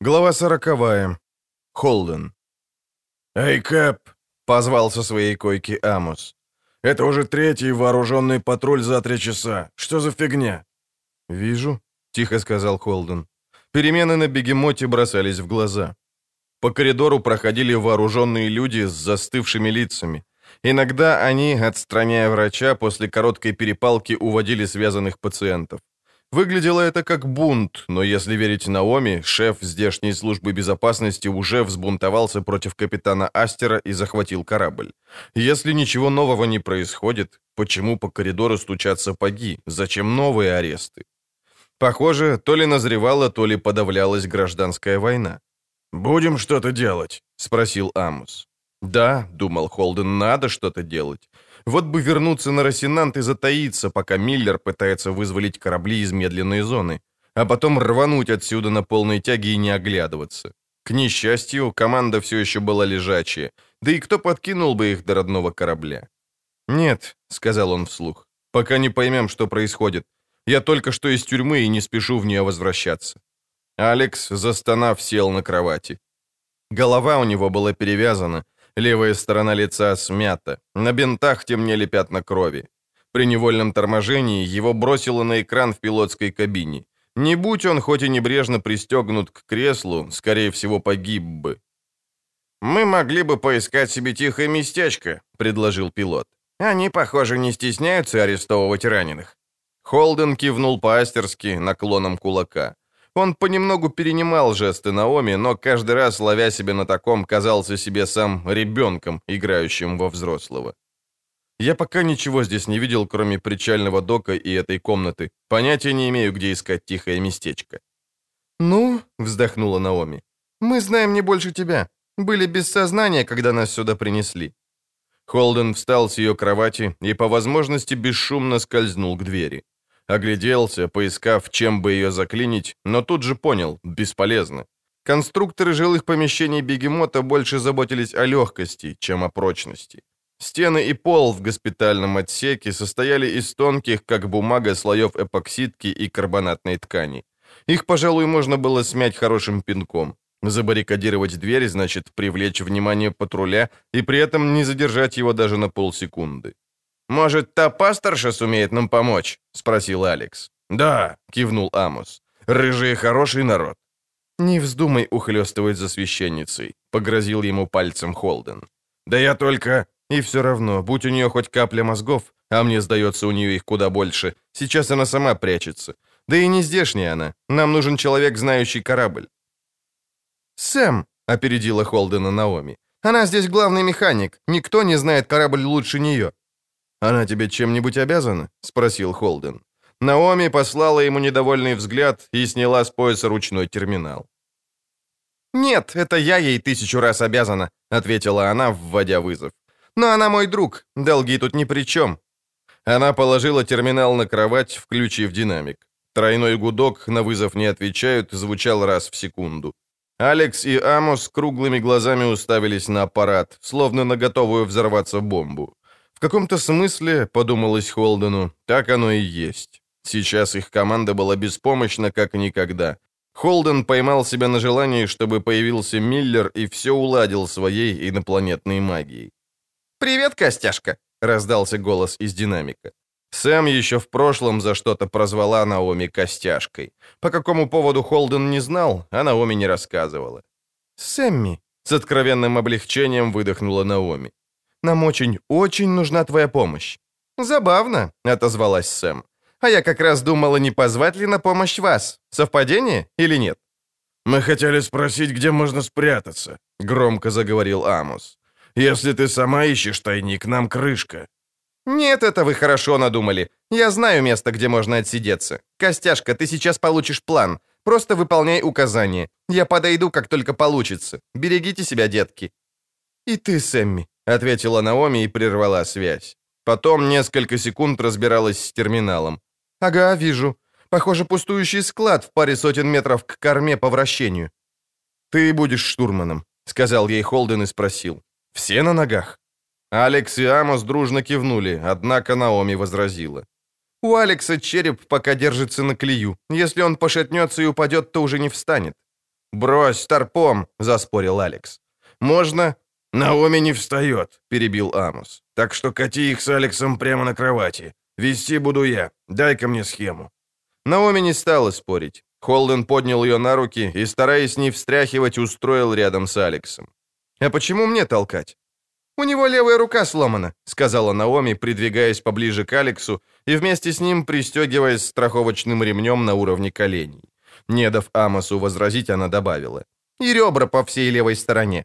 Глава сороковая. Холден. «Эй, Кэп!» — позвал со своей койки Амос. «Это уже третий вооруженный патруль за три часа. Что за фигня?» «Вижу», — тихо сказал Холден. Перемены на бегемоте бросались в глаза. По коридору проходили вооруженные люди с застывшими лицами. Иногда они, отстраняя врача, после короткой перепалки уводили связанных пациентов. Выглядело это как бунт, но если верить Наоми, шеф здешней службы безопасности уже взбунтовался против капитана Астера и захватил корабль. Если ничего нового не происходит, почему по коридору стучат сапоги? Зачем новые аресты? Похоже, то ли назревала, то ли подавлялась гражданская война. «Будем что-то делать?» — спросил Амус. «Да», — думал Холден, — «надо что-то делать. Вот бы вернуться на Росинант и затаиться, пока Миллер пытается вызволить корабли из медленной зоны, а потом рвануть отсюда на полной тяге и не оглядываться. К несчастью, команда все еще была лежачая, да и кто подкинул бы их до родного корабля? «Нет», — сказал он вслух, — «пока не поймем, что происходит. Я только что из тюрьмы и не спешу в нее возвращаться». Алекс, застонав, сел на кровати. Голова у него была перевязана, Левая сторона лица смята, на бинтах темнели пятна крови. При невольном торможении его бросило на экран в пилотской кабине. Не будь он хоть и небрежно пристегнут к креслу, скорее всего, погиб бы. «Мы могли бы поискать себе тихое местечко», — предложил пилот. «Они, похоже, не стесняются арестовывать раненых». Холден кивнул по-астерски наклоном кулака. Он понемногу перенимал жесты Наоми, но каждый раз, ловя себя на таком, казался себе сам ребенком, играющим во взрослого. Я пока ничего здесь не видел, кроме причального дока и этой комнаты. Понятия не имею, где искать тихое местечко. «Ну», — вздохнула Наоми, — «мы знаем не больше тебя. Были без сознания, когда нас сюда принесли». Холден встал с ее кровати и по возможности бесшумно скользнул к двери. Огляделся, поискав, чем бы ее заклинить, но тут же понял – бесполезно. Конструкторы жилых помещений бегемота больше заботились о легкости, чем о прочности. Стены и пол в госпитальном отсеке состояли из тонких, как бумага, слоев эпоксидки и карбонатной ткани. Их, пожалуй, можно было смять хорошим пинком. Забаррикадировать дверь значит привлечь внимание патруля и при этом не задержать его даже на полсекунды. «Может, та пасторша сумеет нам помочь?» — спросил Алекс. «Да», — кивнул Амос. «Рыжий хороший народ». «Не вздумай ухлёстывать за священницей», — погрозил ему пальцем Холден. «Да я только...» «И все равно, будь у нее хоть капля мозгов, а мне сдается у нее их куда больше, сейчас она сама прячется. Да и не здешняя она. Нам нужен человек, знающий корабль». «Сэм», — опередила Холдена Наоми, — «она здесь главный механик. Никто не знает корабль лучше нее». «Она тебе чем-нибудь обязана?» — спросил Холден. Наоми послала ему недовольный взгляд и сняла с пояса ручной терминал. «Нет, это я ей тысячу раз обязана», — ответила она, вводя вызов. «Но она мой друг, долги тут ни при чем». Она положила терминал на кровать, включив динамик. Тройной гудок, на вызов не отвечают, звучал раз в секунду. Алекс и Амос круглыми глазами уставились на аппарат, словно на готовую взорваться бомбу. В каком-то смысле, подумалось Холдену, так оно и есть. Сейчас их команда была беспомощна, как никогда. Холден поймал себя на желании, чтобы появился Миллер и все уладил своей инопланетной магией. «Привет, Костяшка!» — раздался голос из динамика. Сэм еще в прошлом за что-то прозвала Наоми Костяшкой. По какому поводу Холден не знал, а Наоми не рассказывала. «Сэмми!» — с откровенным облегчением выдохнула Наоми. Нам очень, очень нужна твоя помощь». «Забавно», — отозвалась Сэм. «А я как раз думала, не позвать ли на помощь вас. Совпадение или нет?» «Мы хотели спросить, где можно спрятаться», — громко заговорил Амос. «Если ты сама ищешь тайник, нам крышка». «Нет, это вы хорошо надумали. Я знаю место, где можно отсидеться. Костяшка, ты сейчас получишь план. Просто выполняй указания. Я подойду, как только получится. Берегите себя, детки». «И ты, Сэмми», ответила Наоми и прервала связь. Потом несколько секунд разбиралась с терминалом. «Ага, вижу. Похоже, пустующий склад в паре сотен метров к корме по вращению». «Ты будешь штурманом», — сказал ей Холден и спросил. «Все на ногах?» Алекс и Амос дружно кивнули, однако Наоми возразила. «У Алекса череп пока держится на клею. Если он пошатнется и упадет, то уже не встанет». «Брось, торпом!» — заспорил Алекс. «Можно?» «Наоми не встает», — перебил Амос. «Так что кати их с Алексом прямо на кровати. Вести буду я. Дай-ка мне схему». Наоми не стала спорить. Холден поднял ее на руки и, стараясь не встряхивать, устроил рядом с Алексом. «А почему мне толкать?» «У него левая рука сломана», — сказала Наоми, придвигаясь поближе к Алексу и вместе с ним пристегиваясь страховочным ремнем на уровне коленей. Не дав Амосу возразить, она добавила. «И ребра по всей левой стороне».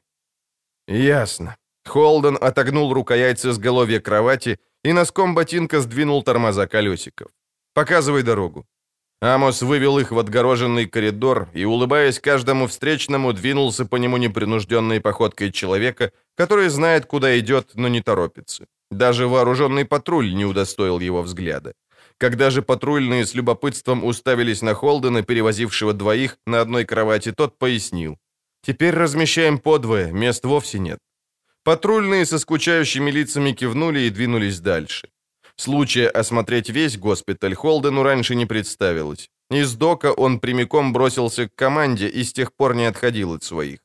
«Ясно». Холден отогнул рукоять с изголовья кровати и носком ботинка сдвинул тормоза колесиков. «Показывай дорогу». Амос вывел их в отгороженный коридор и, улыбаясь каждому встречному, двинулся по нему непринужденной походкой человека, который знает, куда идет, но не торопится. Даже вооруженный патруль не удостоил его взгляда. Когда же патрульные с любопытством уставились на Холдена, перевозившего двоих на одной кровати, тот пояснил. «Теперь размещаем подвое, мест вовсе нет». Патрульные со скучающими лицами кивнули и двинулись дальше. Случая осмотреть весь госпиталь Холдену раньше не представилось. Из дока он прямиком бросился к команде и с тех пор не отходил от своих.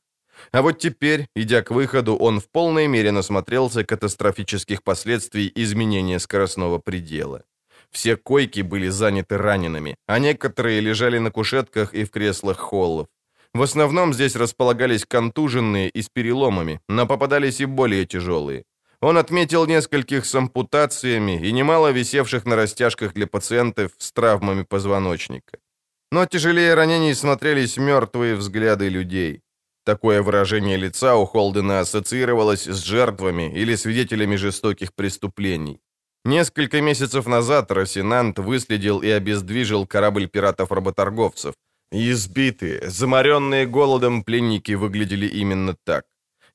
А вот теперь, идя к выходу, он в полной мере насмотрелся катастрофических последствий изменения скоростного предела. Все койки были заняты ранеными, а некоторые лежали на кушетках и в креслах холлов. В основном здесь располагались контуженные и с переломами, но попадались и более тяжелые. Он отметил нескольких с ампутациями и немало висевших на растяжках для пациентов с травмами позвоночника. Но тяжелее ранений смотрелись мертвые взгляды людей. Такое выражение лица у Холдена ассоциировалось с жертвами или свидетелями жестоких преступлений. Несколько месяцев назад Росинант выследил и обездвижил корабль пиратов-работорговцев. Избитые, заморенные голодом пленники выглядели именно так.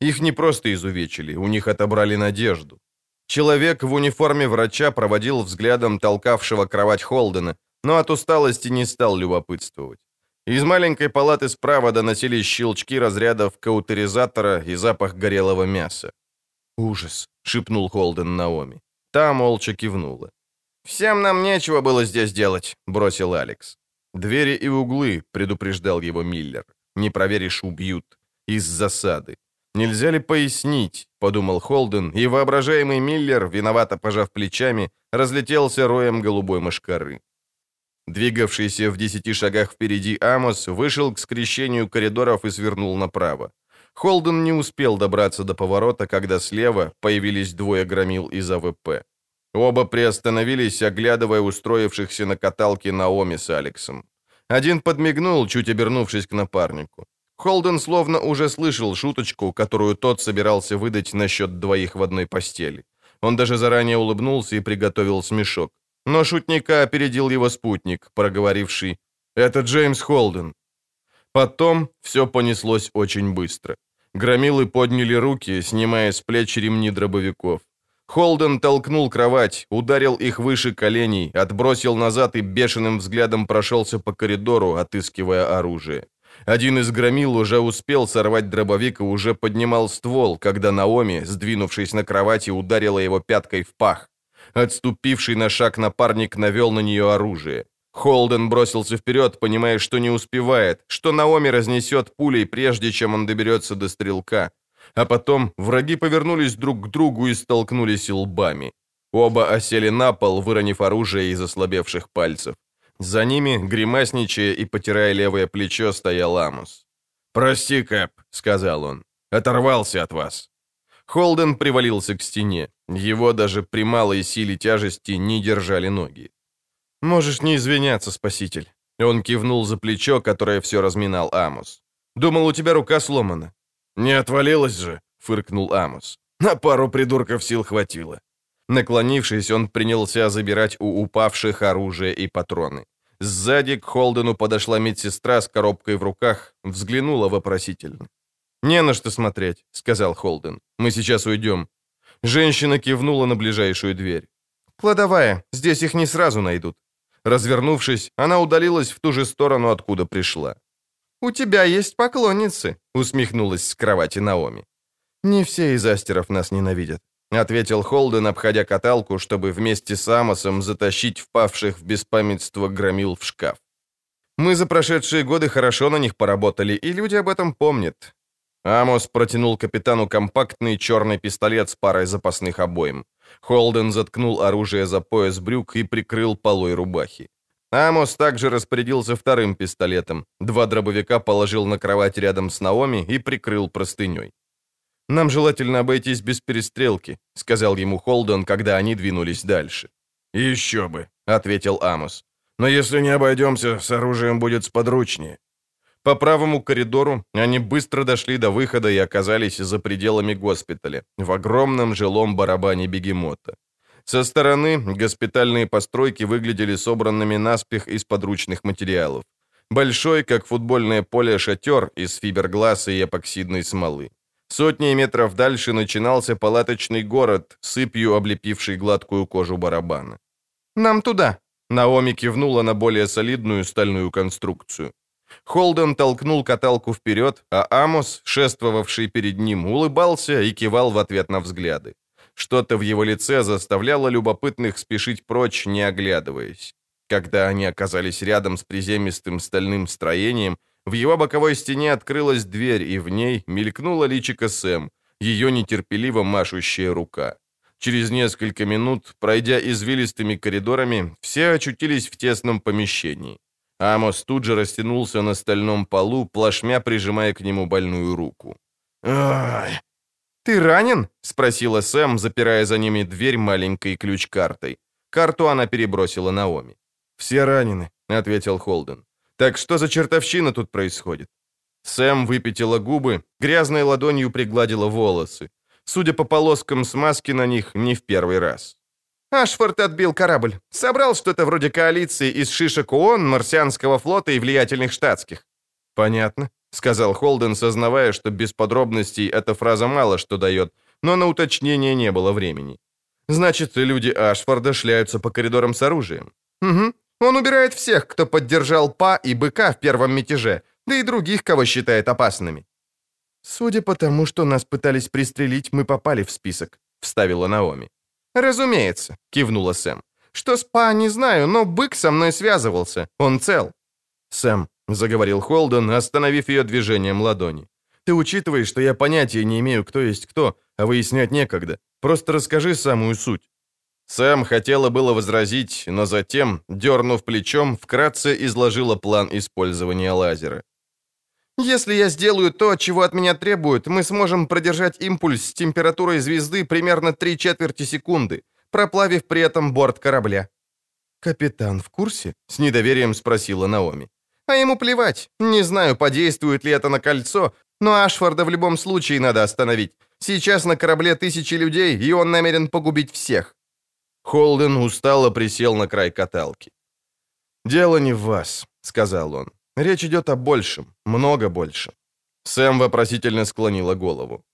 Их не просто изувечили, у них отобрали надежду. Человек в униформе врача проводил взглядом толкавшего кровать Холдена, но от усталости не стал любопытствовать. Из маленькой палаты справа доносились щелчки разрядов каутеризатора и запах горелого мяса. «Ужас!» — шепнул Холден Наоми. Та молча кивнула. «Всем нам нечего было здесь делать», — бросил Алекс. «Двери и углы», — предупреждал его Миллер. «Не проверишь, убьют. Из засады. Нельзя ли пояснить?» — подумал Холден, и воображаемый Миллер, виновато пожав плечами, разлетелся роем голубой мошкары. Двигавшийся в десяти шагах впереди Амос вышел к скрещению коридоров и свернул направо. Холден не успел добраться до поворота, когда слева появились двое громил из АВП. Оба приостановились, оглядывая устроившихся на каталке Наоми с Алексом. Один подмигнул, чуть обернувшись к напарнику. Холден словно уже слышал шуточку, которую тот собирался выдать насчет двоих в одной постели. Он даже заранее улыбнулся и приготовил смешок. Но шутника опередил его спутник, проговоривший «Это Джеймс Холден». Потом все понеслось очень быстро. Громилы подняли руки, снимая с плеч ремни дробовиков. Холден толкнул кровать, ударил их выше коленей, отбросил назад и бешеным взглядом прошелся по коридору, отыскивая оружие. Один из громил уже успел сорвать дробовик и уже поднимал ствол, когда Наоми, сдвинувшись на кровати, ударила его пяткой в пах. Отступивший на шаг напарник навел на нее оружие. Холден бросился вперед, понимая, что не успевает, что Наоми разнесет пулей, прежде чем он доберется до стрелка. А потом враги повернулись друг к другу и столкнулись лбами. Оба осели на пол, выронив оружие из ослабевших пальцев. За ними, гримасничая и потирая левое плечо, стоял Амос. «Прости, Кэп», — сказал он, — «оторвался от вас». Холден привалился к стене. Его даже при малой силе тяжести не держали ноги. «Можешь не извиняться, спаситель». Он кивнул за плечо, которое все разминал Амос. «Думал, у тебя рука сломана». «Не отвалилась же», — фыркнул Амос. «На пару придурков сил хватило». Наклонившись, он принялся забирать у упавших оружие и патроны. Сзади к Холдену подошла медсестра с коробкой в руках, взглянула вопросительно. «Не на что смотреть», — сказал Холден. «Мы сейчас уйдем». Женщина кивнула на ближайшую дверь. «Кладовая, здесь их не сразу найдут». Развернувшись, она удалилась в ту же сторону, откуда пришла. «У тебя есть поклонницы», — усмехнулась с кровати Наоми. «Не все из астеров нас ненавидят», — ответил Холден, обходя каталку, чтобы вместе с Амосом затащить впавших в беспамятство громил в шкаф. Мы за прошедшие годы хорошо на них поработали, и люди об этом помнят». Амос протянул капитану компактный черный пистолет с парой запасных обоим. Холден заткнул оружие за пояс брюк и прикрыл полой рубахи. Амос также распорядился вторым пистолетом. Два дробовика положил на кровать рядом с Наоми и прикрыл простыней. «Нам желательно обойтись без перестрелки», — сказал ему Холден, когда они двинулись дальше. «Еще бы», — ответил Амос. «Но если не обойдемся, с оружием будет сподручнее». По правому коридору они быстро дошли до выхода и оказались за пределами госпиталя, в огромном жилом барабане бегемота. Со стороны госпитальные постройки выглядели собранными наспех из подручных материалов. Большой, как футбольное поле, шатер из фибергласа и эпоксидной смолы. Сотни метров дальше начинался палаточный город, сыпью облепивший гладкую кожу барабана. «Нам туда!» Наоми кивнула на более солидную стальную конструкцию. Холден толкнул каталку вперед, а Амос, шествовавший перед ним, улыбался и кивал в ответ на взгляды. Что-то в его лице заставляло любопытных спешить прочь, не оглядываясь. Когда они оказались рядом с приземистым стальным строением, в его боковой стене открылась дверь, и в ней мелькнула личико Сэм, ее нетерпеливо машущая рука. Через несколько минут, пройдя извилистыми коридорами, все очутились в тесном помещении. Амос тут же растянулся на стальном полу, плашмя прижимая к нему больную руку. «Ай!» «Ты ранен?» — спросила Сэм, запирая за ними дверь маленькой ключ-картой. Карту она перебросила Наоми. «Все ранены», — ответил Холден. «Так что за чертовщина тут происходит?» Сэм выпятила губы, грязной ладонью пригладила волосы. Судя по полоскам смазки на них, не в первый раз. Ашфорд отбил корабль. Собрал что-то вроде коалиции из шишек ООН, марсианского флота и влиятельных штатских. Понятно, сказал Холден, сознавая, что без подробностей эта фраза мало что дает, но на уточнение не было времени. Значит, люди Ашфорда шляются по коридорам с оружием. Угу. Он убирает всех, кто поддержал Па и Быка в первом мятеже, да и других, кого считает опасными. Судя по тому, что нас пытались пристрелить, мы попали в список, вставила Наоми. «Разумеется», — кивнула Сэм. «Что с Па, не знаю, но бык со мной связывался. Он цел». «Сэм», — заговорил Холден, остановив ее движением ладони. «Ты учитываешь, что я понятия не имею, кто есть кто, а выяснять некогда. Просто расскажи самую суть». Сэм хотела было возразить, но затем, дернув плечом, вкратце изложила план использования лазера. Если я сделаю то, чего от меня требуют, мы сможем продержать импульс с температурой звезды примерно три четверти секунды, проплавив при этом борт корабля». «Капитан в курсе?» — с недоверием спросила Наоми. «А ему плевать. Не знаю, подействует ли это на кольцо, но Ашфорда в любом случае надо остановить. Сейчас на корабле тысячи людей, и он намерен погубить всех». Холден устало присел на край каталки. «Дело не в вас», — сказал он. Речь идет о большем, много больше. Сэм вопросительно склонила голову.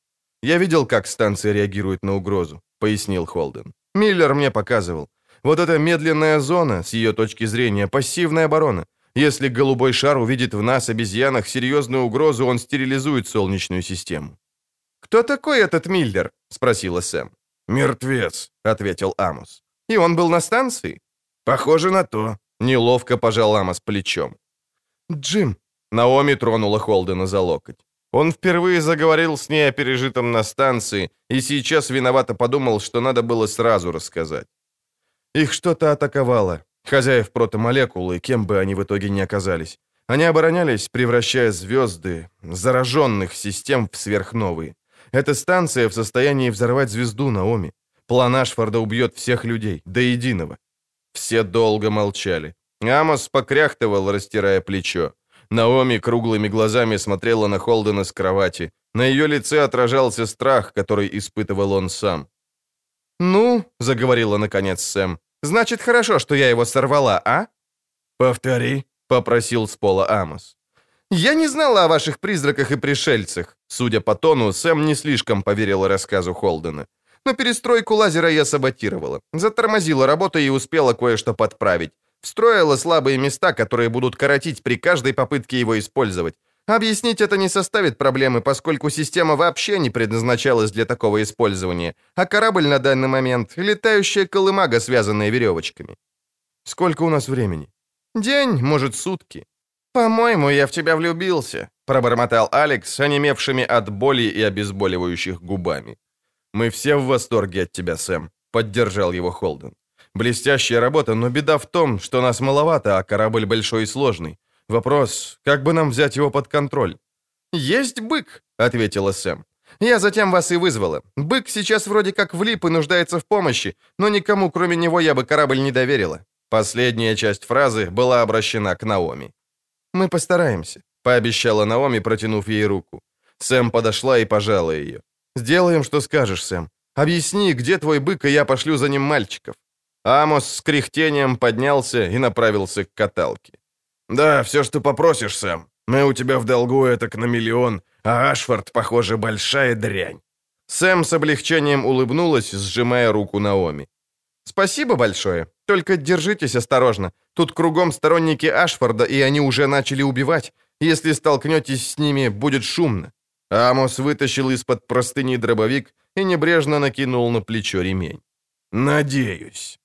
«Я видел, как станция реагирует на угрозу», — пояснил Холден. «Миллер мне показывал. Вот эта медленная зона, с ее точки зрения, пассивная оборона. Если голубой шар увидит в нас, обезьянах, серьезную угрозу, он стерилизует Солнечную систему». «Кто такой этот Миллер?» — спросила Сэм. «Мертвец», — ответил Амос. «И он был на станции?» «Похоже на то», — неловко пожал Амос плечом. «Джим!» Наоми тронула Холдена за локоть. Он впервые заговорил с ней о пережитом на станции и сейчас виновато подумал, что надо было сразу рассказать. Их что-то атаковало. Хозяев протомолекулы, кем бы они в итоге ни оказались. Они оборонялись, превращая звезды, зараженных систем в сверхновые. Эта станция в состоянии взорвать звезду Наоми. План Ашфорда убьет всех людей, до единого. Все долго молчали. Амос покряхтывал, растирая плечо. Наоми круглыми глазами смотрела на Холдена с кровати. На ее лице отражался страх, который испытывал он сам. «Ну», — заговорила наконец Сэм, — «значит, хорошо, что я его сорвала, а?» «Повтори», — попросил с пола Амос. «Я не знала о ваших призраках и пришельцах». Судя по тону, Сэм не слишком поверила рассказу Холдена. «Но перестройку лазера я саботировала. Затормозила работу и успела кое-что подправить. Встроила слабые места, которые будут коротить при каждой попытке его использовать. Объяснить это не составит проблемы, поскольку система вообще не предназначалась для такого использования, а корабль на данный момент — летающая колымага, связанная веревочками. Сколько у нас времени? День, может, сутки. «По-моему, я в тебя влюбился», — пробормотал Алекс, онемевшими от боли и обезболивающих губами. «Мы все в восторге от тебя, Сэм», — поддержал его Холден. «Блестящая работа, но беда в том, что нас маловато, а корабль большой и сложный. Вопрос, как бы нам взять его под контроль?» «Есть бык», — ответила Сэм. «Я затем вас и вызвала. Бык сейчас вроде как влип и нуждается в помощи, но никому, кроме него, я бы корабль не доверила». Последняя часть фразы была обращена к Наоми. «Мы постараемся», — пообещала Наоми, протянув ей руку. Сэм подошла и пожала ее. «Сделаем, что скажешь, Сэм. Объясни, где твой бык, и я пошлю за ним мальчиков». Амос с кряхтением поднялся и направился к каталке. «Да, все, что попросишь, Сэм. Мы у тебя в долгу этак на миллион, а Ашфорд, похоже, большая дрянь». Сэм с облегчением улыбнулась, сжимая руку Наоми. «Спасибо большое. Только держитесь осторожно. Тут кругом сторонники Ашфорда, и они уже начали убивать. Если столкнетесь с ними, будет шумно». Амос вытащил из-под простыни дробовик и небрежно накинул на плечо ремень. «Надеюсь».